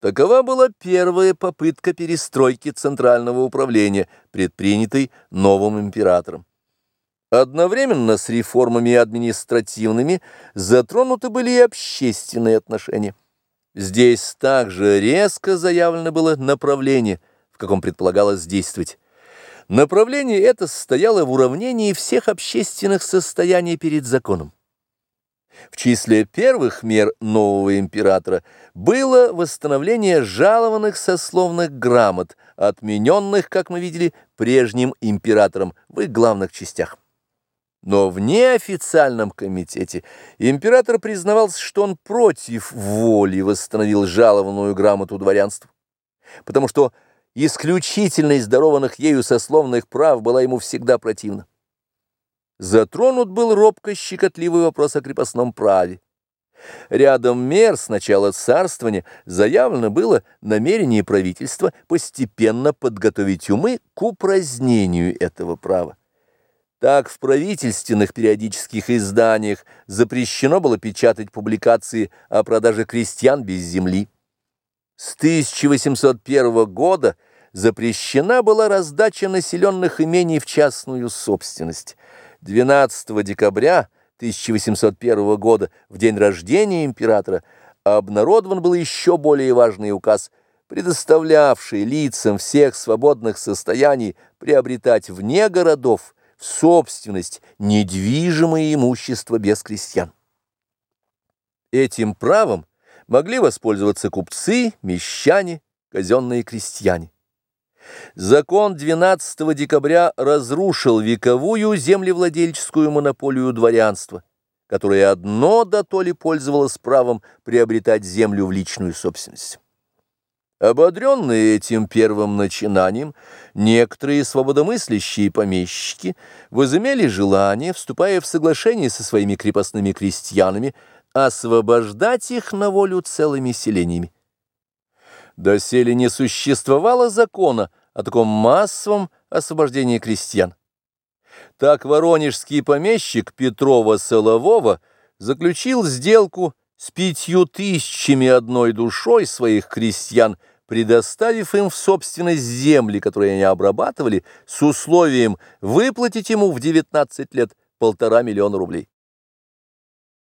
Такова была первая попытка перестройки центрального управления, предпринятой новым императором. Одновременно с реформами административными затронуты были и общественные отношения. Здесь также резко заявлено было направление, в каком предполагалось действовать. Направление это состояло в уравнении всех общественных состояний перед законом. В числе первых мер нового императора было восстановление жалованных сословных грамот, отмененных, как мы видели, прежним императором в их главных частях. Но в неофициальном комитете император признавался, что он против воли восстановил жалованную грамоту дворянству, потому что исключительность дарованных ею сословных прав была ему всегда противна. Затронут был робко-щекотливый вопрос о крепостном праве. Рядом мер с начала царствования заявлено было намерение правительства постепенно подготовить умы к упразднению этого права. Так в правительственных периодических изданиях запрещено было печатать публикации о продаже крестьян без земли. С 1801 года запрещена была раздача населенных имений в частную собственность. 12 декабря 1801 года, в день рождения императора, обнародован был еще более важный указ, предоставлявший лицам всех свободных состояний приобретать вне городов в собственность недвижимое имущество без крестьян. Этим правом могли воспользоваться купцы, мещане, казенные крестьяне. Закон 12 декабря разрушил вековую землевладельческую монополию дворянства, которое одно до то ли пользовалось правом приобретать землю в личную собственность. Ободренные этим первым начинанием, некоторые свободомыслящие помещики возымели желание, вступая в соглашение со своими крепостными крестьянами, освобождать их на волю целыми селениями. Доселе не существовало закона о таком массовом освобождении крестьян. Так воронежский помещик Петрова Солового заключил сделку с пятью тысячами одной душой своих крестьян, предоставив им в собственность земли, которые они обрабатывали, с условием выплатить ему в 19 лет полтора миллиона рублей.